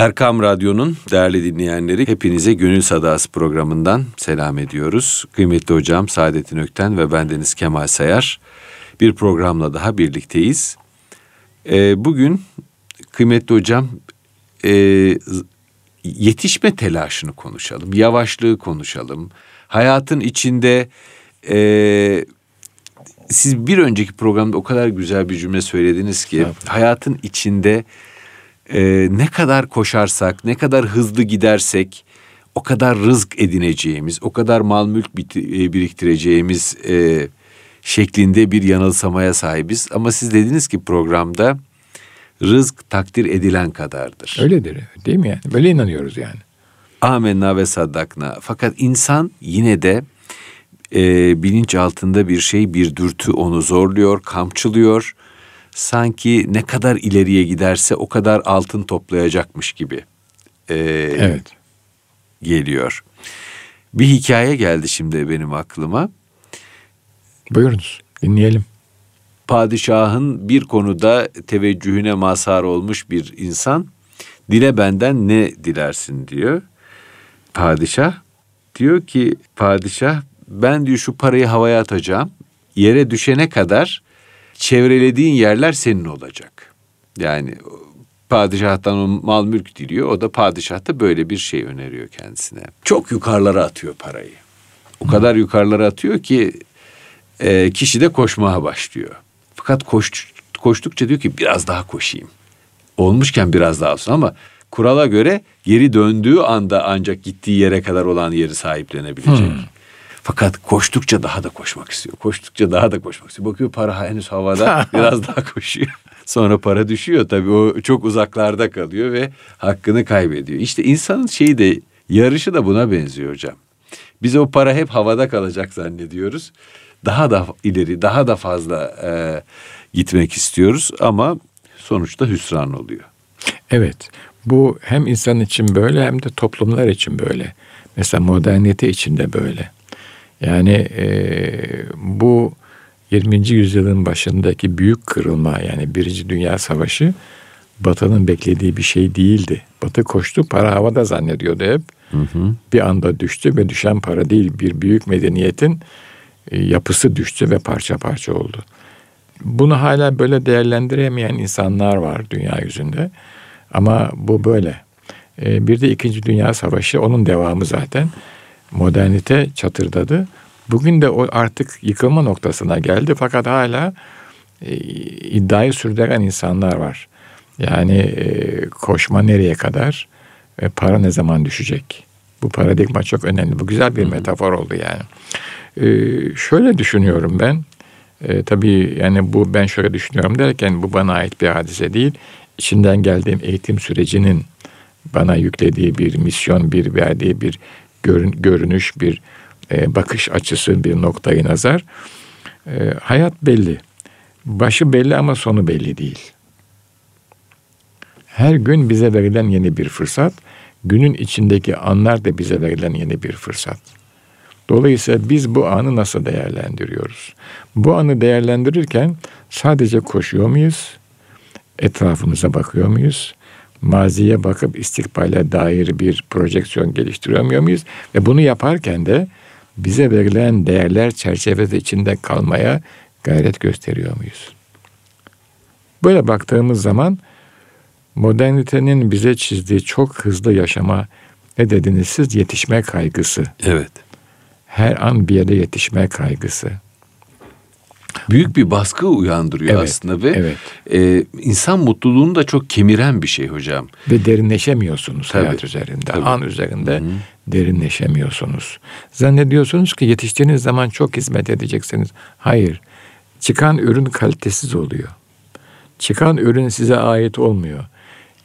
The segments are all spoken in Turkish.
Erkam Radyo'nun değerli dinleyenleri hepinize Gönül Sadası programından selam ediyoruz. Kıymetli hocam Saadettin Ökten ve bendeniz Kemal Sayar bir programla daha birlikteyiz. Ee, bugün kıymetli hocam e, yetişme telaşını konuşalım, yavaşlığı konuşalım. Hayatın içinde e, siz bir önceki programda o kadar güzel bir cümle söylediniz ki hayatın içinde e, ne kadar koşarsak, ne kadar hızlı gidersek o kadar rızk edineceğimiz, o kadar mal mülk e, biriktireceğimiz e, şeklinde bir yanılsamaya sahibiz. Ama siz dediniz ki programda rızk takdir edilen kadardır. Öyledir değil mi yani? Böyle inanıyoruz yani. Amenna ve saddakna. Fakat insan yine de e, bilinç altında bir şey, bir dürtü onu zorluyor, kamçılıyor sanki ne kadar ileriye giderse o kadar altın toplayacakmış gibi e, evet. geliyor. Bir hikaye geldi şimdi benim aklıma. Buyurunuz dinleyelim. Padişahın bir konuda teveccühüne mazhar olmuş bir insan dile benden ne dilersin diyor. Padişah diyor ki padişah ben diyor şu parayı havaya atacağım. Yere düşene kadar çevrelediğin yerler senin olacak. Yani padişahtan o mal mülk diliyor. O da padişah da böyle bir şey öneriyor kendisine. Çok yukarılara atıyor parayı. O kadar yukarılara atıyor ki e, kişi de koşmaya başlıyor. Fakat koş, koştukça diyor ki biraz daha koşayım. Olmuşken biraz daha olsun ama kurala göre geri döndüğü anda ancak gittiği yere kadar olan yeri sahiplenebilecek. Hmm. Fakat koştukça daha da koşmak istiyor. Koştukça daha da koşmak istiyor. Bakıyor para henüz havada biraz daha koşuyor. Sonra para düşüyor tabii o çok uzaklarda kalıyor ve hakkını kaybediyor. İşte insanın şeyi de yarışı da buna benziyor hocam. Biz o para hep havada kalacak zannediyoruz. Daha da ileri, daha da fazla e, gitmek istiyoruz ama sonuçta hüsran oluyor. Evet. Bu hem insan için böyle hem de toplumlar için böyle. Mesela modernite için de böyle. Yani e, bu 20. yüzyılın başındaki büyük kırılma yani Birinci Dünya Savaşı Batı'nın beklediği bir şey değildi. Batı koştu para havada zannediyordu hep. Hı hı. Bir anda düştü ve düşen para değil bir büyük medeniyetin e, yapısı düştü ve parça parça oldu. Bunu hala böyle değerlendiremeyen insanlar var dünya yüzünde. Ama bu böyle. E, bir de İkinci Dünya Savaşı onun devamı zaten modernite çatırdadı. Bugün de o artık yıkılma noktasına geldi fakat hala e, iddiayı sürdüren insanlar var. Yani e, koşma nereye kadar ve para ne zaman düşecek? Bu paradigma çok önemli. Bu güzel bir metafor oldu yani. E, şöyle düşünüyorum ben. E, tabii yani bu ben şöyle düşünüyorum derken bu bana ait bir hadise değil. İçinden geldiğim eğitim sürecinin bana yüklediği bir misyon, bir verdiği bir görün, görünüş, bir e, bakış açısı, bir noktayı nazar. E, hayat belli. Başı belli ama sonu belli değil. Her gün bize verilen yeni bir fırsat, günün içindeki anlar da bize verilen yeni bir fırsat. Dolayısıyla biz bu anı nasıl değerlendiriyoruz? Bu anı değerlendirirken sadece koşuyor muyuz? Etrafımıza bakıyor muyuz? Maziye bakıp istikbale dair bir projeksiyon geliştiriyor muyuz? Ve bunu yaparken de bize verilen değerler çerçevesi içinde kalmaya gayret gösteriyor muyuz? Böyle baktığımız zaman modernitenin bize çizdiği çok hızlı yaşama ne dediniz siz yetişme kaygısı. Evet. Her an bir yere yetişme kaygısı büyük bir baskı uyandırıyor evet, aslında ve evet. E, insan mutluluğunu da çok kemiren bir şey hocam. Ve derinleşemiyorsunuz tabii, hayat üzerinde, tabii. an üzerinde Hı-hı. derinleşemiyorsunuz. Zannediyorsunuz ki yetiştiğiniz zaman çok hizmet edeceksiniz. Hayır. Çıkan ürün kalitesiz oluyor. Çıkan ürün size ait olmuyor.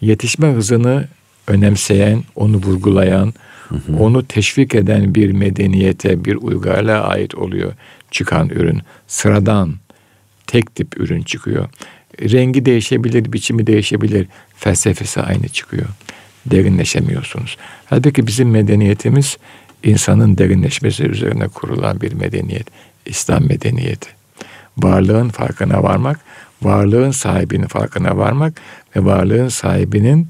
Yetişme hızını önemseyen, onu vurgulayan, hı hı. onu teşvik eden bir medeniyete, bir uygarlığa ait oluyor çıkan ürün sıradan tek tip ürün çıkıyor. Rengi değişebilir, biçimi değişebilir, felsefesi aynı çıkıyor. Derinleşemiyorsunuz. Halbuki bizim medeniyetimiz insanın derinleşmesi üzerine kurulan bir medeniyet. İslam medeniyeti. Varlığın farkına varmak, varlığın sahibinin farkına varmak ve varlığın sahibinin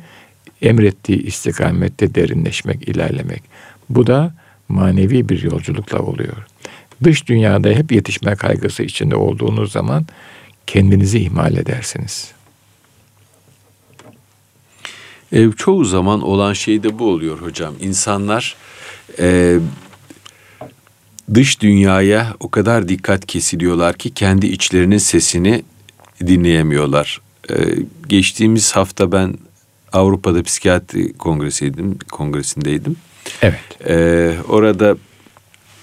emrettiği istikamette derinleşmek, ilerlemek. Bu da manevi bir yolculukla oluyor. Dış dünyada hep yetişme kaygısı içinde olduğunuz zaman kendinizi ihmal edersiniz. E, çoğu zaman olan şey de bu oluyor hocam. İnsanlar e, dış dünyaya o kadar dikkat kesiliyorlar ki kendi içlerinin sesini dinleyemiyorlar. E, geçtiğimiz hafta ben Avrupa'da psikiyatri kongresiydim, kongresindeydim. Evet. E, orada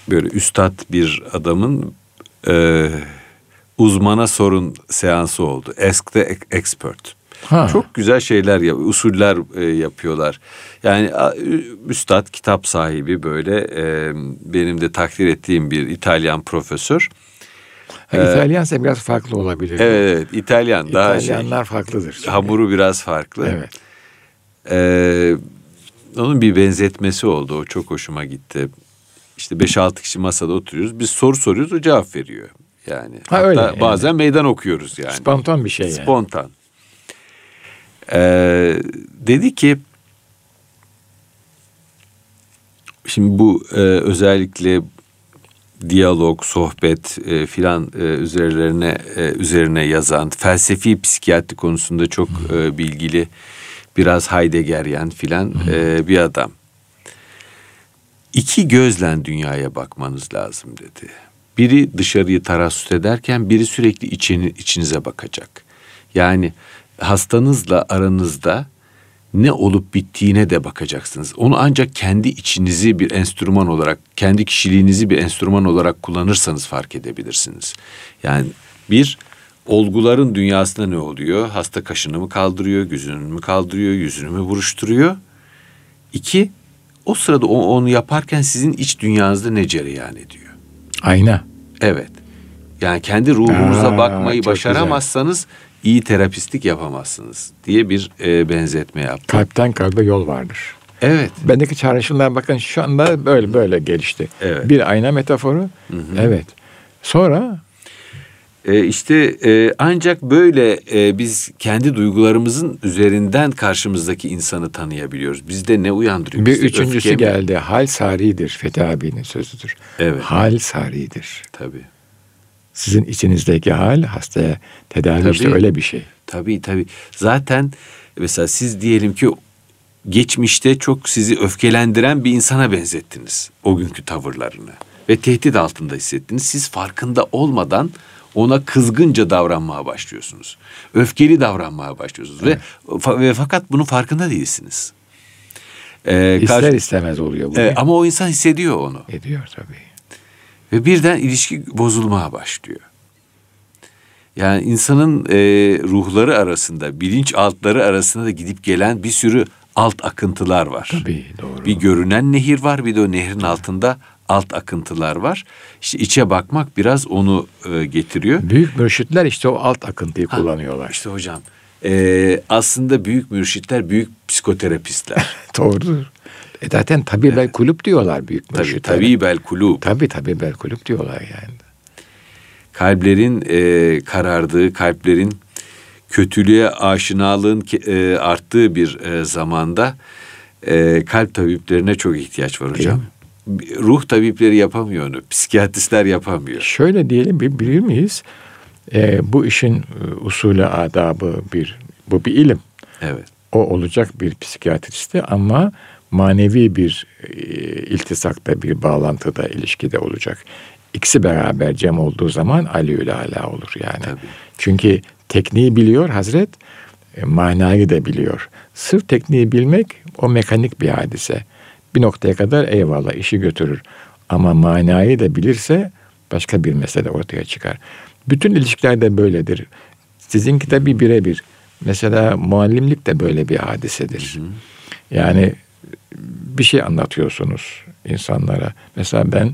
böyle üstad bir adamın e, uzmana sorun seansı oldu. Ask the expert. Ha. Çok güzel şeyler, usuller e, yapıyorlar. Yani üstad, kitap sahibi böyle e, benim de takdir ettiğim bir İtalyan profesör. Ha, ee, İtalyansa biraz farklı olabilir. Evet, evet İtalyan daha şey. İtalyanlar şey, farklıdır. Çünkü. Hamuru biraz farklı. Evet. Ee, onun bir benzetmesi oldu. O çok hoşuma gitti. İşte 5-6 kişi masada oturuyoruz. Biz soru soruyoruz, o cevap veriyor. Yani ha, hatta öyle, yani. bazen meydan okuyoruz yani. Spontan bir şey yani. Spontan. Ee, dedi ki şimdi bu e, özellikle diyalog, sohbet e, filan e, üzerlerine e, üzerine yazan felsefi psikiyatri konusunda çok e, bilgili biraz Heideggeryen filan e, bir adam. İki gözle dünyaya bakmanız lazım dedi. Biri dışarıyı tarassut ederken biri sürekli içini, içinize bakacak. Yani hastanızla aranızda ne olup bittiğine de bakacaksınız. Onu ancak kendi içinizi bir enstrüman olarak, kendi kişiliğinizi bir enstrüman olarak kullanırsanız fark edebilirsiniz. Yani bir olguların dünyasında ne oluyor? Hasta kaşını mı kaldırıyor, gözünü mü kaldırıyor, yüzünü mü buruşturuyor? İki, o sırada onu yaparken sizin iç dünyanızda ne cereyan ediyor? Ayna. Evet. Yani kendi ruhunuza Aa, bakmayı başaramazsanız güzel iyi terapistlik yapamazsınız diye bir e, benzetme yaptım. Kalpten kalbe yol vardır. Evet. Bendeki çağrışımlar bakın şu anda böyle böyle gelişti. Evet. Bir ayna metaforu. Hı hı. Evet. Sonra e, işte e, ancak böyle e, biz kendi duygularımızın üzerinden karşımızdaki insanı tanıyabiliyoruz. Bizde ne uyandırıyor? Bir üçüncüsü geldi. Hal saridir. Fethi abinin sözüdür. Evet. Hal saridir. Tabii. Sizin içinizdeki hal hastaya tedavi tabii, işte öyle bir şey. Tabii tabii. Zaten mesela siz diyelim ki geçmişte çok sizi öfkelendiren bir insana benzettiniz o günkü tavırlarını ve tehdit altında hissettiniz. Siz farkında olmadan ona kızgınca davranmaya başlıyorsunuz. Öfkeli davranmaya başlıyorsunuz evet. ve, ve fakat bunun farkında değilsiniz. Ee, İster karşı, istemez oluyor bu. E, ama o insan hissediyor onu. Ediyor tabii. Ve birden ilişki bozulmaya başlıyor. Yani insanın e, ruhları arasında, bilinç altları arasında da gidip gelen bir sürü alt akıntılar var. Tabii doğru. Bir görünen nehir var, bir de o nehrin altında alt akıntılar var. İşte içe bakmak biraz onu e, getiriyor. Büyük mürşitler işte o alt akıntıyı ha, kullanıyorlar. İşte hocam e, aslında büyük mürşitler büyük psikoterapistler. Doğrudur. E zaten tabi bel kulüp diyorlar büyük mürşitler. Tabi tabi bel kulüp. Tabi tabi bel kulüp diyorlar yani. Kalplerin e, karardığı, kalplerin kötülüğe aşinalığın e, arttığı bir e, zamanda e, kalp tabiplerine çok ihtiyaç var hocam. Ruh tabipleri yapamıyor onu. Psikiyatristler yapamıyor. Şöyle diyelim bilir miyiz? E, bu işin e, usulü adabı bir bu bir ilim. Evet. O olacak bir psikiyatristi ama manevi bir e, iltisakta, bir bağlantıda, ilişkide olacak. İkisi beraber cem olduğu zaman Ali ala olur yani. Tabii. Çünkü tekniği biliyor Hazret, e, manayı da biliyor. Sırf tekniği bilmek o mekanik bir hadise. Bir noktaya kadar eyvallah işi götürür. Ama manayı da bilirse başka bir mesele ortaya çıkar. Bütün ilişkiler de böyledir. Sizinki de bir birebir. Mesela muallimlik de böyle bir hadisedir. Hı hı. Yani bir şey anlatıyorsunuz insanlara. Mesela ben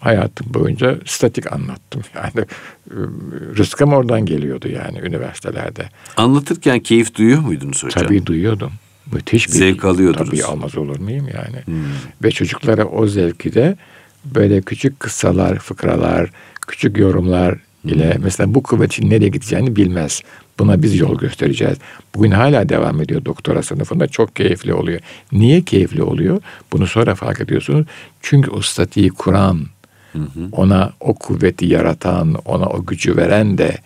hayatım boyunca statik anlattım. Yani ıı, rızkım oradan geliyordu yani üniversitelerde. Anlatırken keyif duyuyor muydunuz hocam? Tabii duyuyordum. Müthiş bir zevk alıyordunuz. Tabii almaz olur muyum yani? Hmm. Ve çocuklara o zevki de böyle küçük kıssalar, fıkralar, küçük yorumlar ile hmm. mesela bu kuvvetin nereye gideceğini bilmez. Buna biz yol göstereceğiz. Bugün hala devam ediyor doktora sınıfında. Çok keyifli oluyor. Niye keyifli oluyor? Bunu sonra fark ediyorsunuz. Çünkü o statiği kuran, ona o kuvveti yaratan, ona o gücü veren de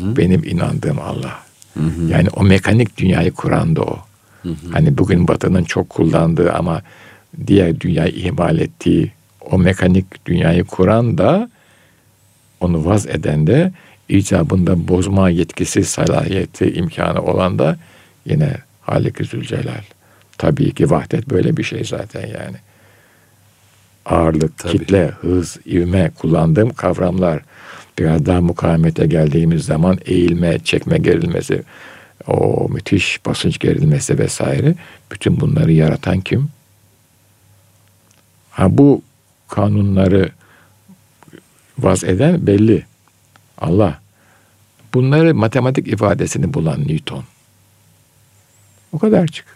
benim inandığım Allah. Yani o mekanik dünyayı kuran da o. Hani bugün Batı'nın çok kullandığı ama diğer dünyayı ihmal ettiği o mekanik dünyayı kuran da onu vaz eden de icabında bozma yetkisi, salahiyeti, imkanı olan da yine Halik-i Zülcelal. Tabii ki vahdet böyle bir şey zaten yani. Ağırlık, Tabii. kitle, hız, ivme kullandığım kavramlar. Biraz daha mukavemete geldiğimiz zaman eğilme, çekme gerilmesi, o müthiş basınç gerilmesi vesaire. Bütün bunları yaratan kim? Ha bu kanunları vaz eden belli. Allah. Bunları matematik ifadesini bulan Newton. O kadarcık.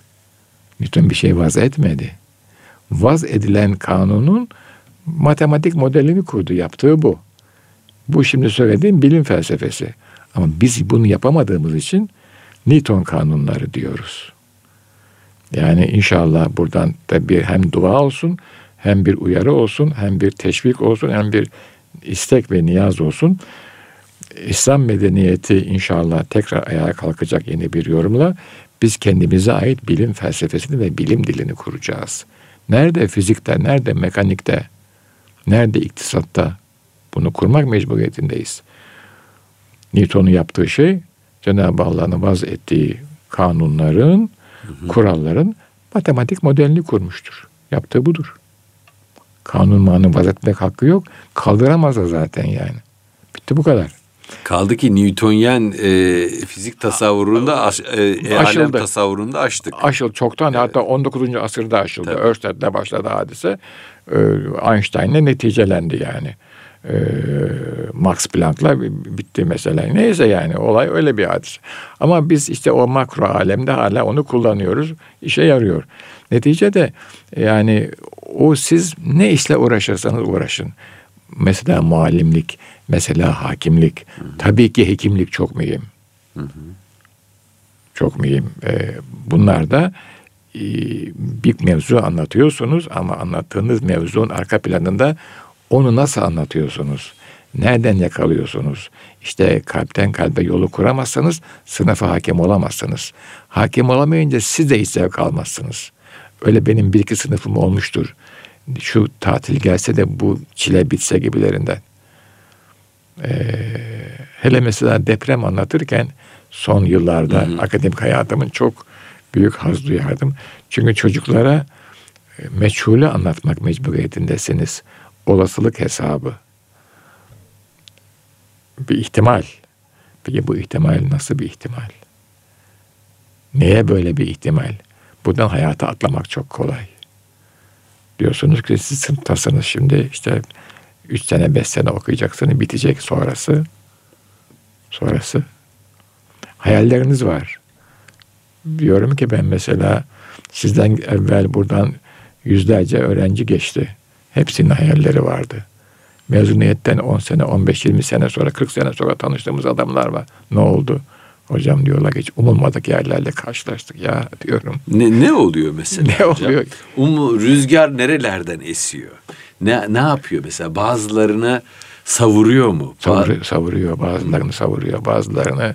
Newton bir şey vaz etmedi. Vaz edilen kanunun matematik modelini kurdu. Yaptığı bu. Bu şimdi söylediğim bilim felsefesi. Ama biz bunu yapamadığımız için Newton kanunları diyoruz. Yani inşallah buradan da bir hem dua olsun, hem bir uyarı olsun, hem bir teşvik olsun, hem bir istek ve niyaz olsun. İslam medeniyeti inşallah tekrar ayağa kalkacak yeni bir yorumla biz kendimize ait bilim felsefesini ve bilim dilini kuracağız. Nerede fizikte, nerede mekanikte, nerede iktisatta bunu kurmak mecburiyetindeyiz. Newton'un yaptığı şey Cenab-ı Allah'ın vaz ettiği kanunların, kuralların matematik modelini kurmuştur. Yaptığı budur. Kanun manı vaz etmek hakkı yok. Kaldıramaz da zaten yani. Bitti bu kadar. Kaldı ki Newtonyen e, fizik tasavvurunda aş, e, e, alem Aşıldı. tasavvurunda açtık. Aşıl çoktan hatta 19. asırda aşıldı. Tabii. Örsted'le başladı hadise. Ee, Einstein'le neticelendi yani. Ee, Max Planck'la bitti mesela. Neyse yani olay öyle bir hadise. Ama biz işte o makro alemde hala onu kullanıyoruz. İşe yarıyor. Neticede yani o siz ne işle uğraşırsanız uğraşın. Mesela muallimlik, mesela hakimlik. Tabii ki hekimlik çok mühim. Çok mühim. Ee, bunlar da e, bir mevzu anlatıyorsunuz ama anlattığınız mevzunun arka planında onu nasıl anlatıyorsunuz? Nereden yakalıyorsunuz? İşte kalpten kalbe yolu kuramazsanız sınıfa hakim olamazsınız. Hakim olamayınca siz de hiç zevk almazsınız. Öyle benim bir iki sınıfım olmuştur. Şu tatil gelse de bu çile bitse gibilerinden. Ee, hele mesela deprem anlatırken son yıllarda akademik hayatımın çok büyük haz duyardım. Çünkü çocuklara e, meçhulü anlatmak mecburiyetindesiniz. Olasılık hesabı. Bir ihtimal. Peki bu ihtimal nasıl bir ihtimal? Neye böyle bir ihtimal? Buradan hayata atlamak çok kolay. Diyorsunuz ki siz sınıftasınız şimdi işte üç sene beş sene okuyacaksınız bitecek sonrası. Sonrası. Hayalleriniz var. Diyorum ki ben mesela sizden evvel buradan yüzlerce öğrenci geçti. Hepsinin hayalleri vardı. Mezuniyetten 10 sene, 15-20 sene sonra, 40 sene sonra tanıştığımız adamlar var. Ne oldu? Hocam diyorlar ki hiç umulmadık yerlerle karşılaştık ya diyorum. Ne, ne oluyor mesela? Ne hocam? oluyor? Um, rüzgar nerelerden esiyor? Ne, ne yapıyor mesela? Bazılarına savuruyor mu? Savur, savuruyor, bazılarını savuruyor, bazılarını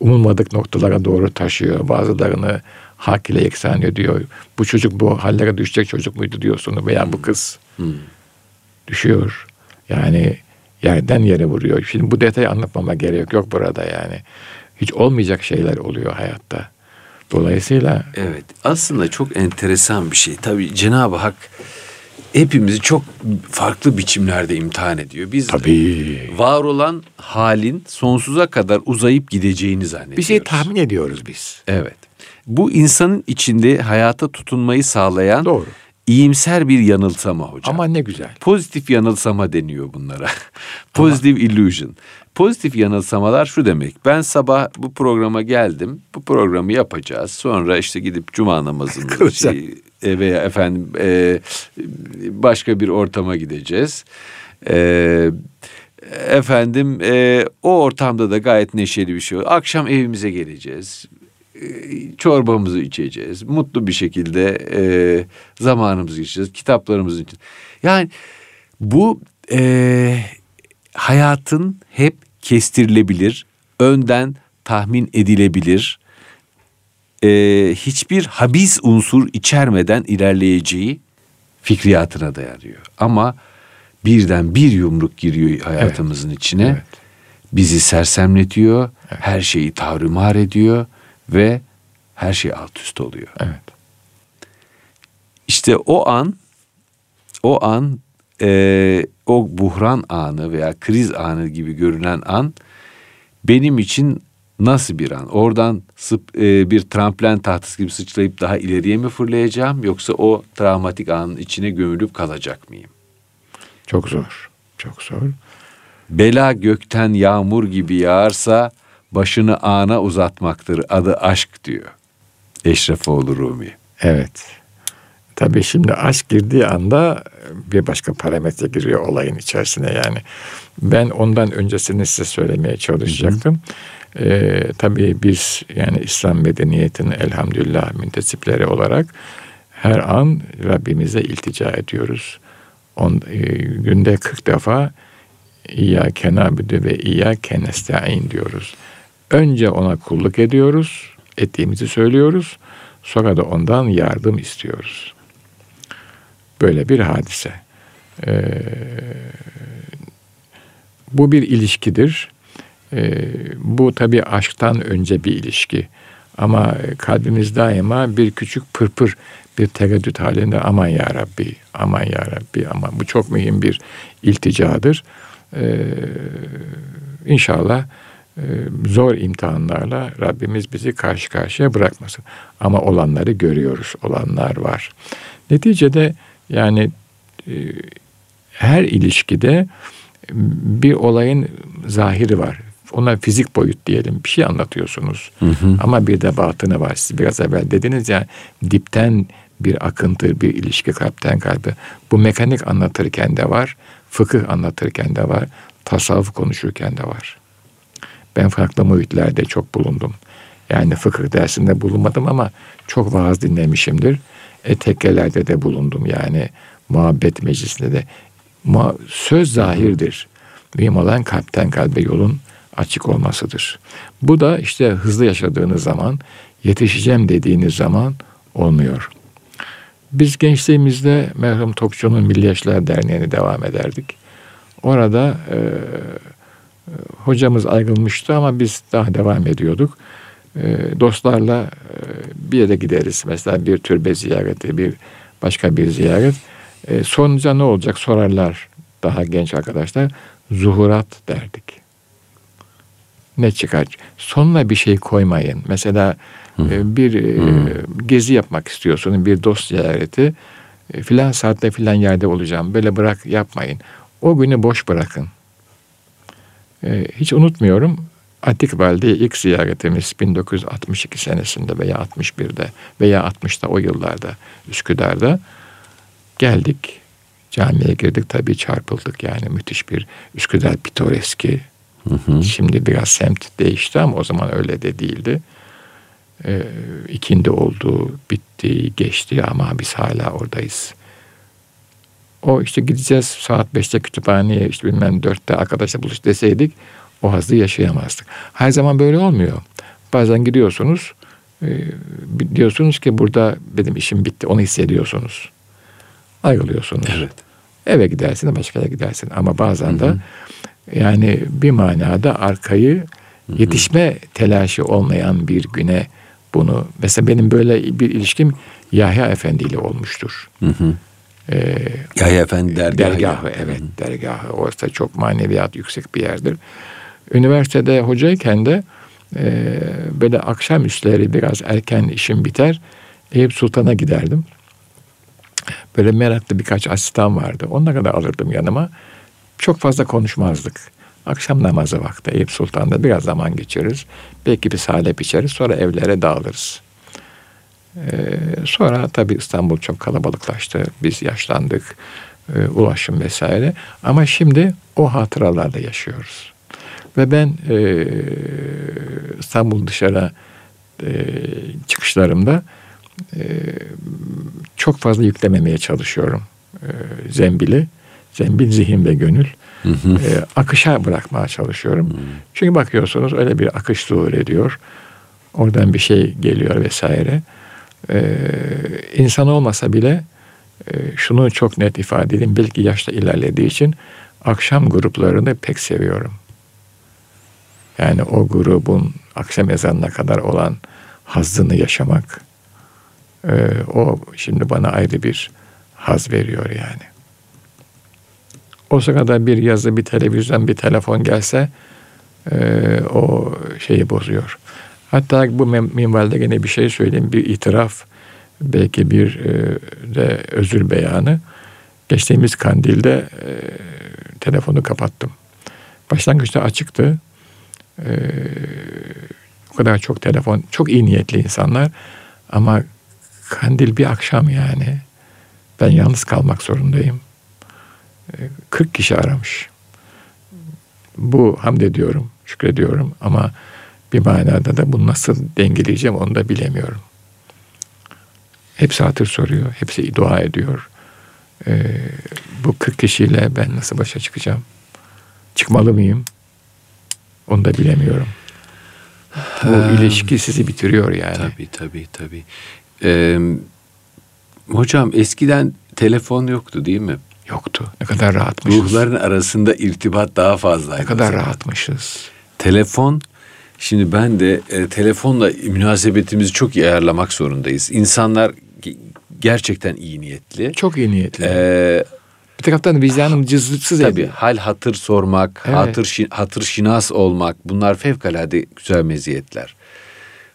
umulmadık noktalara doğru taşıyor, bazılarını hak ile yeksan ediyor. Bu çocuk bu hallere düşecek çocuk muydu diyorsun veya bu kız düşüyor. Yani yerden yere vuruyor. Şimdi bu detayı anlatmama gerek yok burada yani. Hiç olmayacak şeyler oluyor hayatta. Dolayısıyla Evet. Aslında çok enteresan bir şey. Tabii Cenab-ı Hak hepimizi çok farklı biçimlerde imtihan ediyor. Biz tabii var olan halin sonsuza kadar uzayıp gideceğini zannediyoruz. bir şey tahmin ediyoruz biz. Evet. Bu insanın içinde hayata tutunmayı sağlayan Doğru. iyimser bir yanılsama hocam. Ama ne güzel. Pozitif yanılsama deniyor bunlara. Positive illusion. Pozitif yanılsamalar şu demek. Ben sabah bu programa geldim. Bu programı yapacağız. Sonra işte gidip cuma namazını şey, e, veya efendim e, başka bir ortama gideceğiz. E, efendim e, o ortamda da gayet neşeli bir şey. Akşam evimize geleceğiz. E, çorbamızı içeceğiz. Mutlu bir şekilde e, zamanımızı geçireceğiz. Kitaplarımızı için. Yani bu e, hayatın hep kestirilebilir, önden tahmin edilebilir, e, hiçbir habis unsur içermeden ilerleyeceği fikriyatına dayanıyor. Ama birden bir yumruk giriyor hayatımızın evet. içine. Evet. Bizi sersemletiyor, evet. her şeyi tavrımar ediyor ve her şey alt üst oluyor. Evet. İşte o an, o an, e, o buhran anı veya kriz anı gibi görünen an benim için nasıl bir an? Oradan sıp, e, bir tramplen tahtası gibi sıçrayıp daha ileriye mi fırlayacağım yoksa o travmatik anın içine gömülüp kalacak mıyım? Çok zor. Çok zor. Bela gökten yağmur gibi yağarsa başını ana uzatmaktır. Adı aşk diyor. Eşrefoğlu Rumi. Evet. Tabii şimdi aşk girdiği anda bir başka parametre giriyor olayın içerisine yani. Ben ondan öncesini size söylemeye çalışacaktım. Hı hı. Ee, tabii biz yani İslam medeniyetinin elhamdülillah müntesipleri olarak her an Rabbimize iltica ediyoruz. On, e, günde 40 defa İyyâke nâbüdü ve İyyâke nesta'in diyoruz. Önce ona kulluk ediyoruz, ettiğimizi söylüyoruz. Sonra da ondan yardım istiyoruz. Böyle bir hadise. Ee, bu bir ilişkidir. Ee, bu tabi aşktan önce bir ilişki. Ama kalbimiz daima bir küçük pırpır, bir tereddüt halinde aman ya Rabbi, aman ya Rabbi, aman. Bu çok mühim bir ilticadır. Ee, inşallah e, zor imtihanlarla Rabbimiz bizi karşı karşıya bırakmasın. Ama olanları görüyoruz, olanlar var. Neticede yani her ilişkide bir olayın zahiri var. Ona fizik boyut diyelim. Bir şey anlatıyorsunuz. Hı hı. Ama bir de batını var. Siz biraz evvel dediniz ya dipten bir akıntı, bir ilişki kalpten kalbe. Bu mekanik anlatırken de var. Fıkıh anlatırken de var. Tasavvuf konuşurken de var. Ben farklı muhitlerde çok bulundum. Yani fıkıh dersinde bulunmadım ama çok vaaz dinlemişimdir. E, tekkelerde de bulundum yani. Muhabbet meclisinde de. Söz zahirdir. Mühim olan kalpten kalbe yolun açık olmasıdır. Bu da işte hızlı yaşadığınız zaman, yetişeceğim dediğiniz zaman olmuyor. Biz gençliğimizde merhum Topçu'nun Milli Yaşlar Derneği'ne devam ederdik. Orada e, hocamız ayrılmıştı ama biz daha devam ediyorduk. E, dostlarla e, bir yere gideriz. Mesela bir türbe ziyareti, bir başka bir ziyaret. E, sonuca ne olacak sorarlar daha genç arkadaşlar. Zuhurat derdik. Ne çıkar? Sonuna bir şey koymayın. Mesela e, bir e, gezi yapmak istiyorsun, bir dost ziyareti. Filan saatte filan yerde olacağım. Böyle bırak yapmayın. O günü boş bırakın. E, hiç unutmuyorum. Atikval'de ilk ziyaretimiz 1962 senesinde veya 61'de veya 60'da o yıllarda Üsküdar'da geldik. Camiye girdik tabii çarpıldık yani müthiş bir Üsküdar pitoreski. Hı hı. Şimdi biraz semt değişti ama o zaman öyle de değildi. Ee, ikindi oldu, bitti, geçti ama biz hala oradayız. O işte gideceğiz saat beşte kütüphaneye işte bilmem dörtte arkadaşla buluş deseydik o hazzı yaşayamazdık. Her zaman böyle olmuyor. Bazen gidiyorsunuz e, diyorsunuz ki burada benim işim bitti onu hissediyorsunuz. Ayrılıyorsunuz. Evet. Eve gidersin başka yere gidersin ama bazen de yani bir manada arkayı yetişme telaşı olmayan bir güne bunu mesela benim böyle bir ilişkim Yahya Efendi ile olmuştur. Hı hı. Ee, Yahya Efendi dergahı. Dergahı evet hı. dergahı. Orası çok maneviyat yüksek bir yerdir. Üniversitede hocayken de e, böyle akşam üstleri biraz erken işim biter. Eyüp Sultan'a giderdim. Böyle meraklı birkaç asistan vardı. Onlara da alırdım yanıma. Çok fazla konuşmazdık. Akşam namazı vakti Eyüp Sultan'da biraz zaman geçiririz. Belki bir salep içeriz sonra evlere dağılırız. Ee, sonra tabii İstanbul çok kalabalıklaştı. Biz yaşlandık. e, ulaşım vesaire. Ama şimdi o hatıralarla yaşıyoruz. Ve ben e, İstanbul dışarı e, çıkışlarımda e, çok fazla yüklememeye çalışıyorum e, zembili. Zembil zihin ve gönül. Hı hı. E, akışa bırakmaya çalışıyorum. Hı. Çünkü bakıyorsunuz öyle bir akış zuhur ediyor. Oradan bir şey geliyor vesaire. E, insan olmasa bile e, şunu çok net ifade edeyim. Belki yaşta ilerlediği için akşam gruplarını pek seviyorum. Yani o grubun akşam ezanına kadar olan hazzını yaşamak e, o şimdi bana ayrı bir haz veriyor yani. O sırada bir yazı, bir televizyon, bir telefon gelse e, o şeyi bozuyor. Hatta bu minvalde gene bir şey söyleyeyim. Bir itiraf, belki bir e, de özür beyanı. Geçtiğimiz kandilde e, telefonu kapattım. Başlangıçta açıktı. E, o kadar çok telefon, çok iyi niyetli insanlar. Ama kandil bir akşam yani. Ben yalnız kalmak zorundayım. 40 kişi aramış. Bu hamd ediyorum, şükrediyorum ama bir manada da bunu nasıl dengeleyeceğim onu da bilemiyorum. Hepsi hatır soruyor, hepsi dua ediyor. Ee, bu 40 kişiyle ben nasıl başa çıkacağım? Çıkmalı mıyım? Onu da bilemiyorum. Bu hmm. ilişki sizi bitiriyor yani. Tabii tabii tabii. Ee, hocam eskiden telefon yoktu değil mi? Yoktu. Ne kadar rahatmışız. Ruhların arasında irtibat daha fazlaydı. Ne kadar rahatmışız. Telefon Şimdi ben de e, telefonla münasebetimizi çok iyi ayarlamak zorundayız. İnsanlar gerçekten iyi niyetli. Çok iyi niyetli. Ee, bir taraftan vicdanım cızlıksız Tabii ediyor. hal hatır sormak, evet. hatır, hatır şinas olmak bunlar fevkalade güzel meziyetler.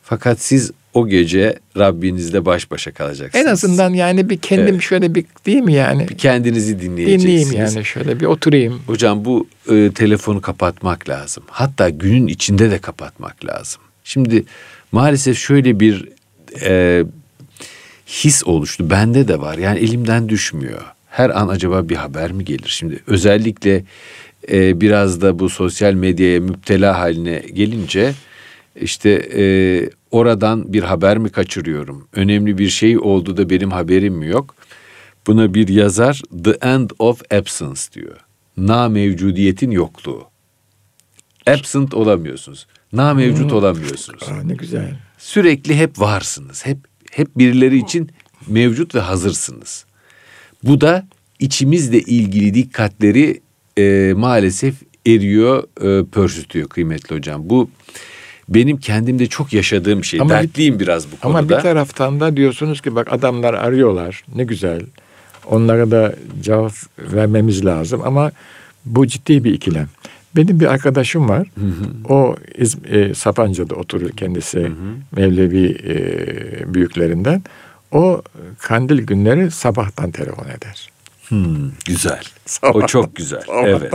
Fakat siz o gece Rabbinizle baş başa kalacaksınız. En azından yani bir kendim evet. şöyle bir değil mi yani? Bir kendinizi dinleyeceksiniz. Dinleyeyim yani şöyle bir oturayım. Hocam bu e, telefonu kapatmak lazım. Hatta günün içinde de kapatmak lazım. Şimdi maalesef şöyle bir e, his oluştu. Bende de var. Yani elimden düşmüyor. Her an acaba bir haber mi gelir? Şimdi özellikle e, biraz da bu sosyal medyaya müptela haline gelince işte e, oradan bir haber mi kaçırıyorum? Önemli bir şey oldu da benim haberim mi yok? Buna bir yazar The End of Absence diyor. Na mevcudiyetin yokluğu. Absent olamıyorsunuz. Na mevcut hmm. olamıyorsunuz. Aa, ne güzel. Sürekli hep varsınız. Hep hep birileri için mevcut ve hazırsınız. Bu da içimizle ilgili dikkatleri e, maalesef eriyor, e, pörsütüyor kıymetli hocam. Bu benim kendimde çok yaşadığım şey. Ama Dertliyim bir, biraz bu konuda. Ama bir taraftan da diyorsunuz ki bak adamlar arıyorlar. Ne güzel. Onlara da cevap vermemiz lazım ama bu ciddi bir ikilem. Benim bir arkadaşım var. Hı hı. O e, Sapanca'da oturur kendisi. Hı hı. Mevlevi e, büyüklerinden. O kandil günleri sabahtan telefon eder. Hmm, güzel. Sabahtan, o çok güzel. Sabahtan, evet.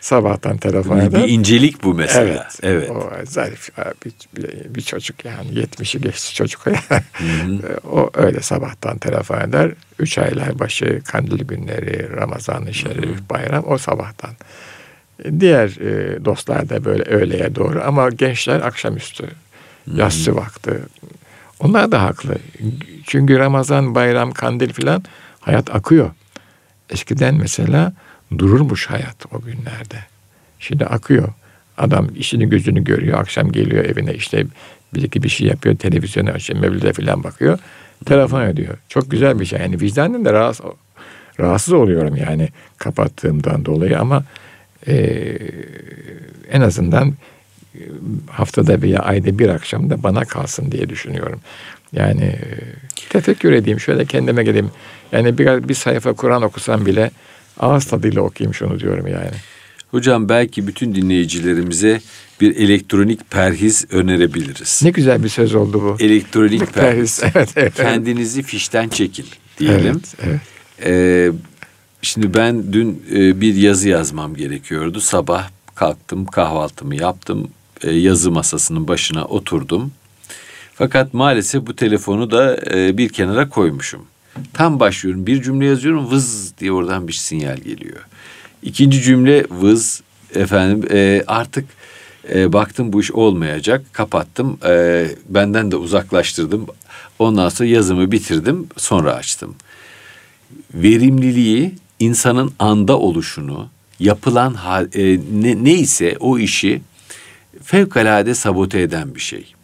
Sabahtan telefon eder. Bir incelik bu mesela. Evet. evet. O zarif bir, bir, bir çocuk yani 70'i geçti çocuk. o öyle sabahtan telefon eder. Üç aylar başı kandil günleri, Ramazan-ı Şerif, Hı-hı. bayram o sabahtan. Diğer e, dostlar da böyle öğleye doğru ama gençler akşamüstü, Hı-hı. yatsı vakti. Onlar da haklı. Çünkü Ramazan, bayram, kandil filan hayat akıyor. Eskiden mesela dururmuş hayat o günlerde. Şimdi akıyor. Adam işini gözünü görüyor. Akşam geliyor evine işte bir iki bir şey yapıyor. Televizyonu açıyor. Mevlide falan bakıyor. Telefon ediyor. Çok güzel bir şey. Yani vicdanen de rahatsız, rahatsız oluyorum yani kapattığımdan dolayı ama e, en azından haftada veya ayda bir akşam da bana kalsın diye düşünüyorum. Yani e, tefekkür edeyim, şöyle kendime geleyim. Yani bir, bir sayfa Kur'an okusam bile ağız tadıyla okuyayım şunu diyorum yani. Hocam belki bütün dinleyicilerimize bir elektronik perhiz önerebiliriz. Ne güzel bir söz oldu bu. Elektronik perhiz. perhiz. Evet, evet. Kendinizi fişten çekin diyelim. Evet, evet. Ee, şimdi ben dün e, bir yazı yazmam gerekiyordu. Sabah kalktım, kahvaltımı yaptım. E, yazı masasının başına oturdum. Fakat maalesef bu telefonu da e, bir kenara koymuşum. Tam başlıyorum bir cümle yazıyorum vız diye oradan bir sinyal geliyor. İkinci cümle vız efendim e, artık e, baktım bu iş olmayacak kapattım e, benden de uzaklaştırdım. Ondan sonra yazımı bitirdim sonra açtım. Verimliliği insanın anda oluşunu yapılan e, ne, neyse o işi fevkalade sabote eden bir şey.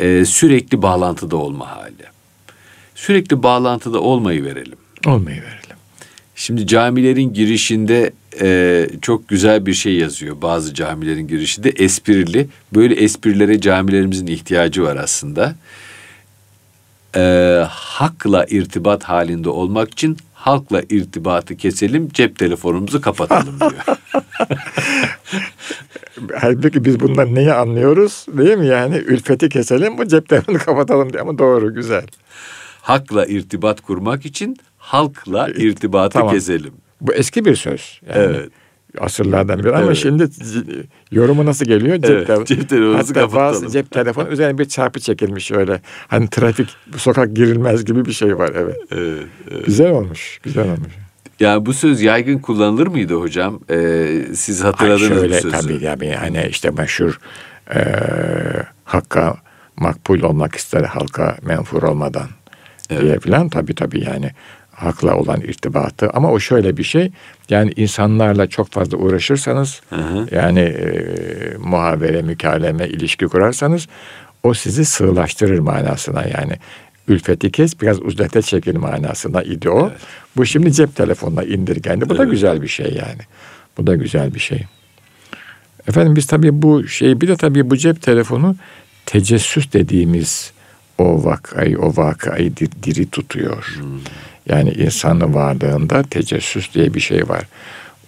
E, sürekli bağlantıda olma hali. Sürekli bağlantıda olmayı verelim. Olmayı verelim. Şimdi camilerin girişinde e, çok güzel bir şey yazıyor. Bazı camilerin girişinde esprili. Böyle esprilere camilerimizin ihtiyacı var aslında. E, hakla irtibat halinde olmak için halkla irtibatı keselim, cep telefonumuzu kapatalım diyor. Halbuki biz bundan neyi anlıyoruz değil mi? Yani ülfeti keselim, bu cep telefonu kapatalım diye ama doğru, güzel. Hakla irtibat kurmak için halkla irtibatı tamam. keselim. Bu eski bir söz. Yani evet. Asırlardan biri ama evet. şimdi yorumu nasıl geliyor? Cep, evet, telefonu. cep telefonunuzu Hatta bazı cep telefonu üzerine bir çarpı çekilmiş öyle. Hani trafik, sokak girilmez gibi bir şey var evet. evet, evet. Güzel olmuş, güzel olmuş. Ya bu söz yaygın kullanılır mıydı hocam? Ee, siz hatırladınız Ay şöyle, bu sözü. Tabii yani hani işte meşhur e, hakka makbul olmak ister halka menfur olmadan evet. diye filan tabii tabii yani hakla olan irtibatı ama o şöyle bir şey yani insanlarla çok fazla uğraşırsanız hı hı. yani e, muhabere, mükaleme, ilişki kurarsanız o sizi sığlaştırır manasına yani ülfeti kes biraz uzlete çekil manasına idi o. Evet. Bu şimdi cep telefonuna indirgendi. Bu evet. da güzel bir şey yani. Bu da güzel bir şey. Efendim biz tabii bu şey bir de tabii bu cep telefonu tecessüs dediğimiz o vakayı, o vakayı diri tutuyor. Hmm. Yani insanın varlığında tecessüs diye bir şey var.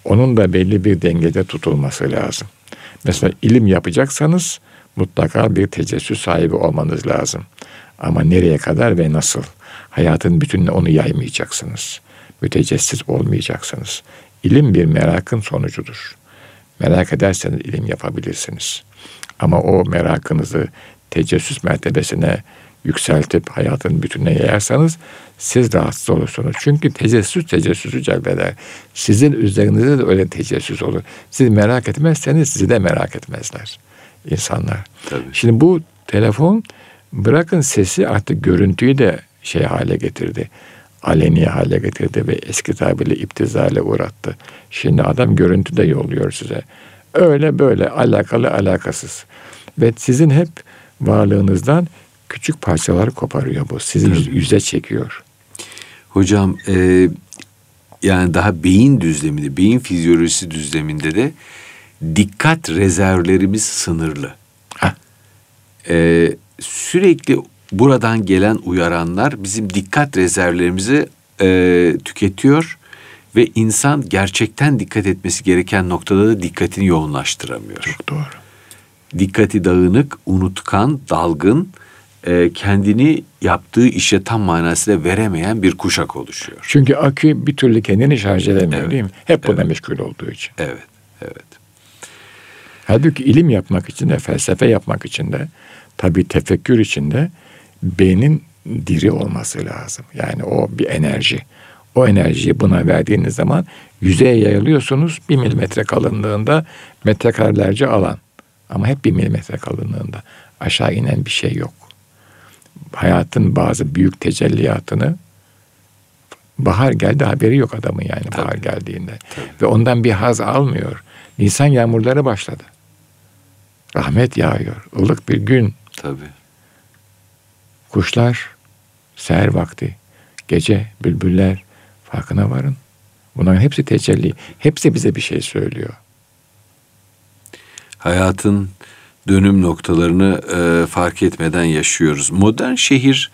Onun da belli bir dengede tutulması lazım. Mesela ilim yapacaksanız mutlaka bir tecessüs sahibi olmanız lazım. Ama nereye kadar ve nasıl? Hayatın bütününe onu yaymayacaksınız. Mütecessis olmayacaksınız. İlim bir merakın sonucudur. Merak ederseniz ilim yapabilirsiniz. Ama o merakınızı tecessüs mertebesine yükseltip hayatın bütününe yayarsanız siz rahatsız olursunuz. Çünkü tecessüs tecessüsü celbeder. Sizin üzerinizde de öyle tecessüs olur. Siz merak etmezseniz sizi de merak etmezler insanlar. Tabii. Şimdi bu telefon bırakın sesi artık görüntüyü de şey hale getirdi. Aleni hale getirdi ve eski tabirle iptizale uğrattı. Şimdi adam görüntü de yolluyor size. Öyle böyle alakalı alakasız. Ve sizin hep varlığınızdan küçük parçalar koparıyor bu. Sizi yüz, yüze çekiyor. Hocam e, yani daha beyin düzleminde, beyin fizyolojisi düzleminde de dikkat rezervlerimiz sınırlı. E, sürekli buradan gelen uyaranlar bizim dikkat rezervlerimizi e, tüketiyor ve insan gerçekten dikkat etmesi gereken noktada da dikkatini yoğunlaştıramıyor. Çok doğru. Dikkati dağınık, unutkan, dalgın e, kendini yaptığı işe tam manasıyla veremeyen bir kuşak oluşuyor. Çünkü akü bir türlü kendini şarj edemiyor evet. değil mi? Hep buna evet. meşgul olduğu için. Evet, evet. Halbuki ilim yapmak için de, felsefe yapmak için de, tabii tefekkür için de beynin diri olması lazım. Yani o bir enerji. O enerjiyi buna verdiğiniz zaman yüzeye yayılıyorsunuz bir milimetre kalınlığında metrekarelerce alan. Ama hep bir milimetre kalınlığında. Aşağı inen bir şey yok hayatın bazı büyük tecelliyatını bahar geldi haberi yok adamın yani Tabii. bahar geldiğinde. Tabii. Ve ondan bir haz almıyor. Nisan yağmurları başladı. Rahmet yağıyor. ılık bir gün. Tabii. Kuşlar seher vakti, gece bülbüller farkına varın. Bunların hepsi tecelli. Hepsi bize bir şey söylüyor. Hayatın dönüm noktalarını e, fark etmeden yaşıyoruz. Modern şehir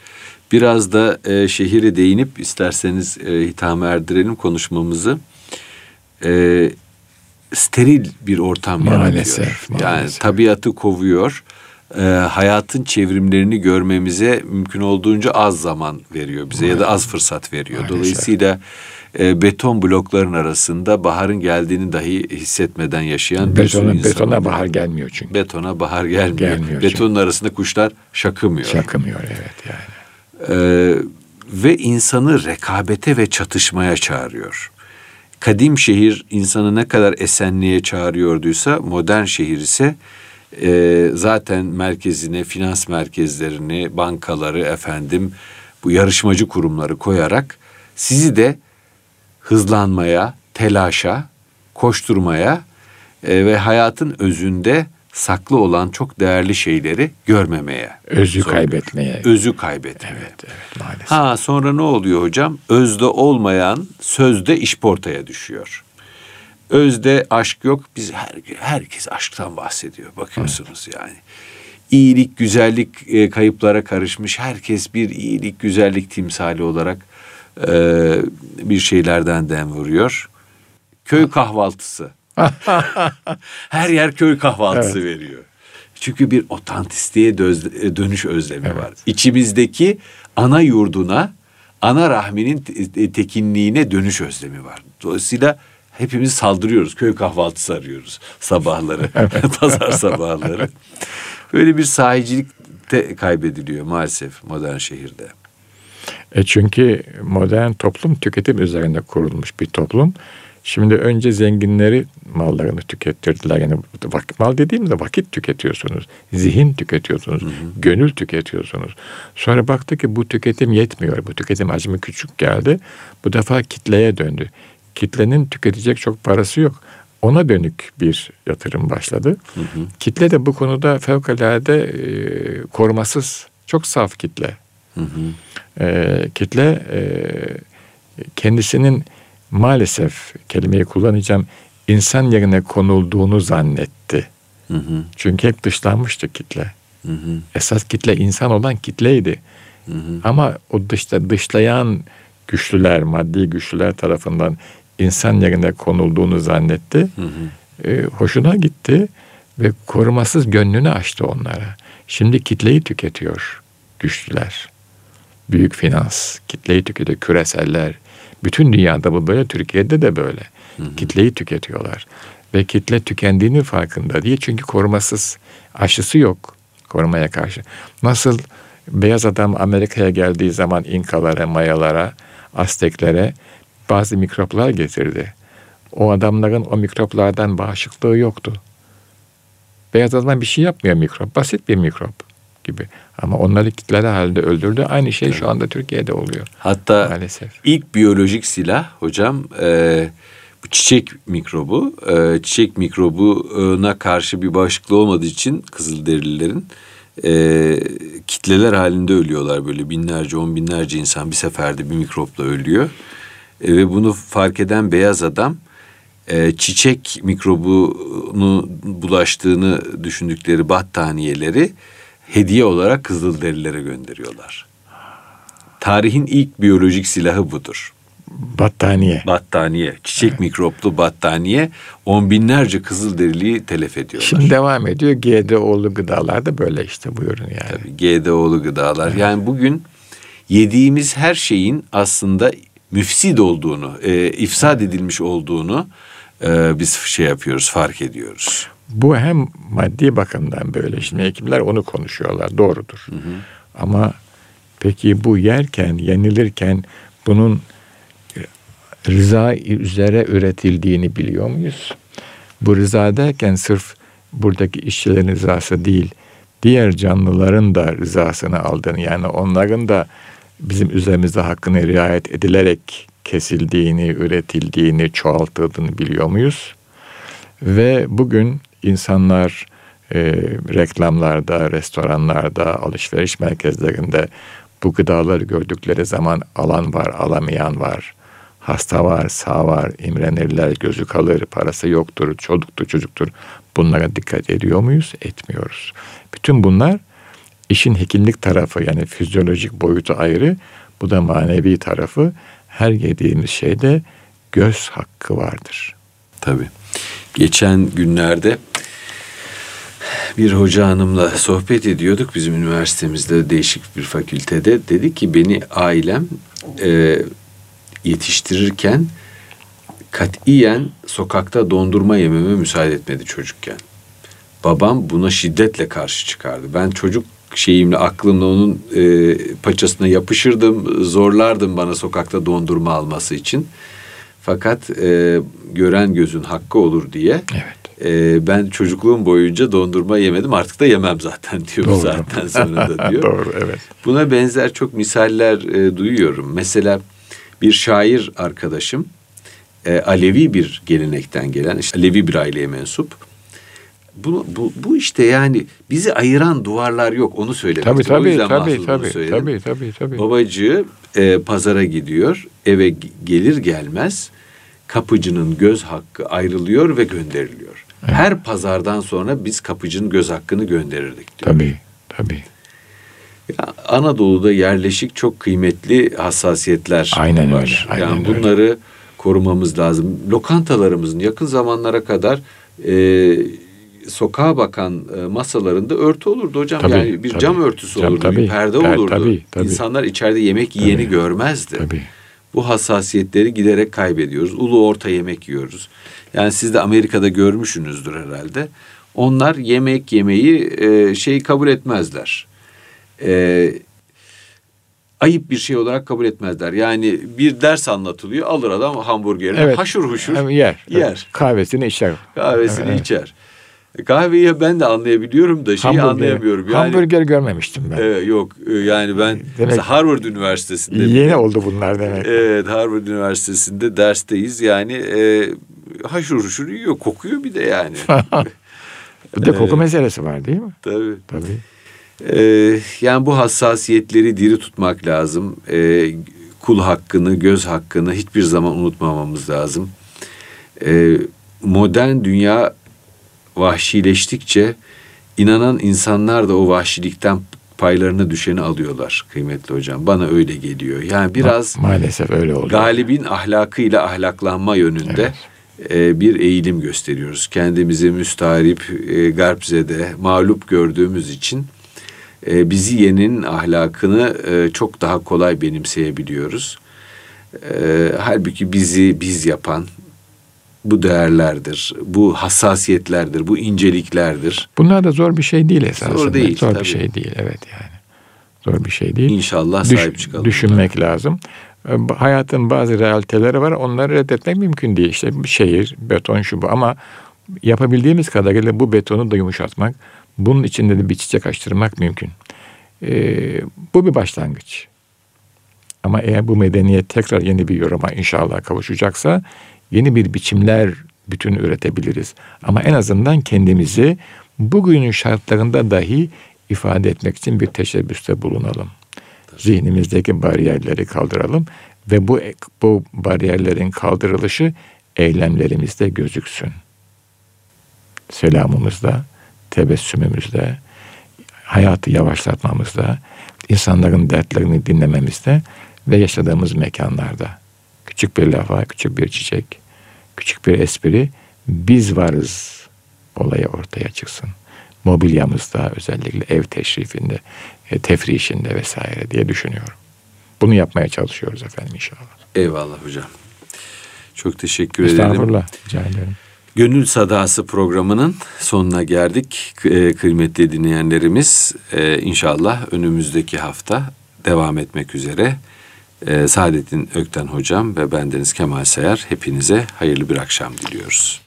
biraz da e, şehire değinip isterseniz e, hitame erdirelim konuşmamızı. E, steril bir ortam maalesef, yaratıyor. Maalesef. Yani tabiatı kovuyor. E, hayatın çevrimlerini görmemize mümkün olduğunca az zaman veriyor bize maalesef. ya da az fırsat veriyor. Maalesef. Dolayısıyla e, beton blokların arasında baharın geldiğini dahi hissetmeden yaşayan bir betona, sürü Betona bahar gelmiyor çünkü. Betona bahar gelmiyor. gelmiyor Betonun çünkü. arasında kuşlar şakımıyor. Şakımıyor evet yani. Ee, ve insanı rekabete ve çatışmaya çağırıyor. Kadim şehir insanı ne kadar esenliğe çağırıyorduysa modern şehir ise e, zaten merkezine finans merkezlerini, bankaları efendim bu yarışmacı kurumları koyarak sizi de hızlanmaya, telaşa, koşturmaya e, ve hayatın özünde saklı olan çok değerli şeyleri görmemeye. Özü zorluyor. kaybetmeye. Özü kaybetmeye. Evet, evet maalesef. Ha sonra ne oluyor hocam? Özde olmayan sözde işportaya düşüyor. Özde aşk yok. Biz her, herkes aşktan bahsediyor. Bakıyorsunuz yani. İyilik, güzellik e, kayıplara karışmış. Herkes bir iyilik, güzellik timsali olarak e, bir şeylerden dem vuruyor. Köy kahvaltısı. Her yer köy kahvaltısı veriyor. Çünkü bir otantistiğe e, dönüş özlemi var. İçimizdeki ana yurduna, ana rahminin te- tekinliğine dönüş özlemi var. Dolayısıyla hepimiz saldırıyoruz. Köy kahvaltısı arıyoruz sabahları. Pazar sabahları. Böyle bir sahicilik de kaybediliyor maalesef modern şehirde. E çünkü modern toplum tüketim üzerine kurulmuş bir toplum. Şimdi önce zenginleri mallarını tükettirdiler. Yani vak- mal dediğimde vakit tüketiyorsunuz, zihin tüketiyorsunuz, gönül tüketiyorsunuz. Sonra baktı ki bu tüketim yetmiyor. Bu tüketim hacmi küçük geldi. Bu defa kitleye döndü. Kitlenin tüketecek çok parası yok. Ona dönük bir yatırım başladı. Kitle de bu konuda fevkalade e, korumasız, çok saf kitle. E, kitle e, kendisinin maalesef kelimeyi kullanacağım insan yerine konulduğunu zannetti. Hı hı, Çünkü hep dışlanmıştı kitle. hı hı, Esas kitle insan olan kitleydi. hı hı. Ama o dışta dışlayan güçlüler, maddi güçlüler tarafından insan yerine konulduğunu zannetti. Hı hı. E, hoşuna gitti ve korumasız gönlünü açtı onlara. Şimdi kitleyi tüketiyor güçlüler. Büyük finans, kitleyi tüketiyor, küreseller. Bütün dünyada bu böyle, Türkiye'de de böyle. Kitleyi tüketiyorlar. Ve kitle tükendiğinin farkında değil. Çünkü korumasız aşısı yok korumaya karşı. Nasıl beyaz adam Amerika'ya geldiği zaman İnkalara, Mayalara, Azteklere bazı mikroplar getirdi. O adamların o mikroplardan bağışıklığı yoktu. Beyaz adam bir şey yapmıyor mikrop. Basit bir mikrop gibi. Ama onları kitleli halde öldürdü. Aynı şey şu anda Türkiye'de oluyor. Hatta Maalesef. ilk biyolojik silah hocam e, bu çiçek mikrobu. E, çiçek mikrobuna karşı bir bağışıklığı olmadığı için Kızılderililerin e, kitleler halinde ölüyorlar. Böyle binlerce, on binlerce insan bir seferde bir mikropla ölüyor. E, ve bunu fark eden beyaz adam e, çiçek mikrobunu bulaştığını düşündükleri battaniyeleri hediye olarak Kızılderililere gönderiyorlar. Tarihin ilk biyolojik silahı budur. Battaniye. Battaniye, çiçek mikroplu battaniye on binlerce Kızılderiliyi telef ediyorlar. Şimdi devam ediyor. GDO'lu gıdalar da böyle işte buyurun yani. GDO'lu gıdalar. Yani bugün yediğimiz her şeyin aslında müfsid olduğunu, e, ifsad edilmiş olduğunu e, biz şey yapıyoruz, fark ediyoruz. Bu hem maddi bakımdan böyle. Şimdi hekimler onu konuşuyorlar. Doğrudur. Ama peki bu yerken, yenilirken bunun e, rıza üzere üretildiğini biliyor muyuz? Bu rıza derken sırf buradaki işçilerin rızası değil, diğer canlıların da rızasını aldığını yani onların da bizim üzerimizde hakkını riayet edilerek kesildiğini, üretildiğini, çoğaltıldığını biliyor muyuz? Ve bugün insanlar e, reklamlarda, restoranlarda, alışveriş merkezlerinde bu gıdaları gördükleri zaman alan var, alamayan var. Hasta var, sağ var, imrenirler, gözü kalır, parası yoktur, çocuktur, çocuktur. Bunlara dikkat ediyor muyuz? Etmiyoruz. Bütün bunlar işin hekimlik tarafı yani fizyolojik boyutu ayrı. Bu da manevi tarafı. Her yediğimiz şeyde göz hakkı vardır. Tabii. Geçen günlerde bir hoca hanımla sohbet ediyorduk bizim üniversitemizde değişik bir fakültede. Dedi ki beni ailem e, yetiştirirken katiyen sokakta dondurma yememe müsaade etmedi çocukken. Babam buna şiddetle karşı çıkardı. Ben çocuk şeyimle aklımla onun e, paçasına yapışırdım, zorlardım bana sokakta dondurma alması için. Fakat e, gören gözün hakkı olur diye Evet. E, ben çocukluğum boyunca dondurma yemedim artık da yemem zaten diyor Doğru. zaten sonra da diyor. Doğru evet. Buna benzer çok misaller e, duyuyorum. Mesela bir şair arkadaşım e, Alevi bir gelenekten gelen, işte Alevi bir aileye mensup. Bu, bu, bu işte yani bizi ayıran duvarlar yok onu söylemek Tabii istiyorum. O tabii yüzden tabii tabii, söyledim. tabii tabii tabii. Babacığı e, pazara gidiyor. Eve gelir gelmez kapıcının göz hakkı ayrılıyor ve gönderiliyor. Her pazardan sonra biz kapıcının göz hakkını gönderirdik diyor. Tabii tabii. Ya, Anadolu'da yerleşik çok kıymetli hassasiyetler Aynen var. öyle, aynen yani öyle. bunları korumamız lazım. Lokantalarımızın yakın zamanlara kadar e, sokağa bakan e, masalarında örtü olurdu hocam. Tabii, yani bir tabii. cam örtüsü Cam, olurdu, tabii. bir perde Per- olurdu. tabii, tabii. İnsanlar içeride yemek yiyeni Tabii. görmezdi. Tabii. Bu hassasiyetleri giderek kaybediyoruz. Ulu orta yemek yiyoruz. Yani siz de Amerika'da görmüşsünüzdür herhalde. Onlar yemek yemeyi e, şey kabul etmezler. E, ayıp bir şey olarak kabul etmezler. Yani bir ders anlatılıyor. Alır adam hamburgerini Evet. haşur huşur Hem yer. yer. Kahvesini içer. Kahvesini Evet. içer. Kahveyi ben de anlayabiliyorum da şeyi Hamburger- anlayamıyorum. Yani, Hamburger görmemiştim ben. e, yok e, yani ben mesela Harvard Üniversitesi'nde Yeni oldu bunlar demek. Evet Harvard Üniversitesi'nde dersteyiz. Yani e, haşur huşur yiyor. Kokuyor bir de yani. Bir de koku meselesi var değil mi? Tabii. Tabii. E, yani bu hassasiyetleri diri tutmak lazım. E, kul hakkını, göz hakkını hiçbir zaman unutmamamız lazım. E, modern dünya vahşileştikçe inanan insanlar da o vahşilikten paylarına düşeni alıyorlar kıymetli hocam. Bana öyle geliyor. Yani biraz Ma- maalesef öyle oldu. galibin ahlakıyla ahlaklanma yönünde e, bir eğilim gösteriyoruz. Kendimizi müstahrip, e, garpzede, mağlup gördüğümüz için e, bizi yenin ahlakını e, çok daha kolay benimseyebiliyoruz. E, halbuki bizi biz yapan bu değerlerdir, bu hassasiyetlerdir, bu inceliklerdir. Bunlar da zor bir şey değil esasında. Zor değil, Zor tabii. bir şey değil evet yani. Zor bir şey değil. İnşallah Düş- sahip çıkalım. Düşünmek lazım. E, ba- Hayatın bazı realiteleri var. Onları reddetmek mümkün değil. İşte şehir, beton şu bu ama yapabildiğimiz kadarıyla bu betonu da yumuşatmak, bunun içinde de bir çiçek açtırmak mümkün. E, bu bir başlangıç. Ama eğer bu medeniyet tekrar yeni bir yoruma inşallah kavuşacaksa yeni bir biçimler bütün üretebiliriz. Ama en azından kendimizi bugünün şartlarında dahi ifade etmek için bir teşebbüste bulunalım. Zihnimizdeki bariyerleri kaldıralım ve bu bu bariyerlerin kaldırılışı eylemlerimizde gözüksün. Selamımızda, tebessümümüzde, hayatı yavaşlatmamızda, insanların dertlerini dinlememizde ve yaşadığımız mekanlarda. Küçük bir lafa, küçük bir çiçek, küçük bir espri, biz varız olayı ortaya çıksın. Mobilyamızda özellikle ev teşrifinde, e, tefrişinde vesaire diye düşünüyorum. Bunu yapmaya çalışıyoruz efendim inşallah. Eyvallah hocam. Çok teşekkür ederim. Estağfurullah. Rica ederim. Gönül Sadası programının sonuna geldik. E, Kıymetli dinleyenlerimiz e, inşallah önümüzdeki hafta devam etmek üzere. E, Saadettin Ökten hocam ve bendeniz Kemal Sayar hepinize hayırlı bir akşam diliyoruz.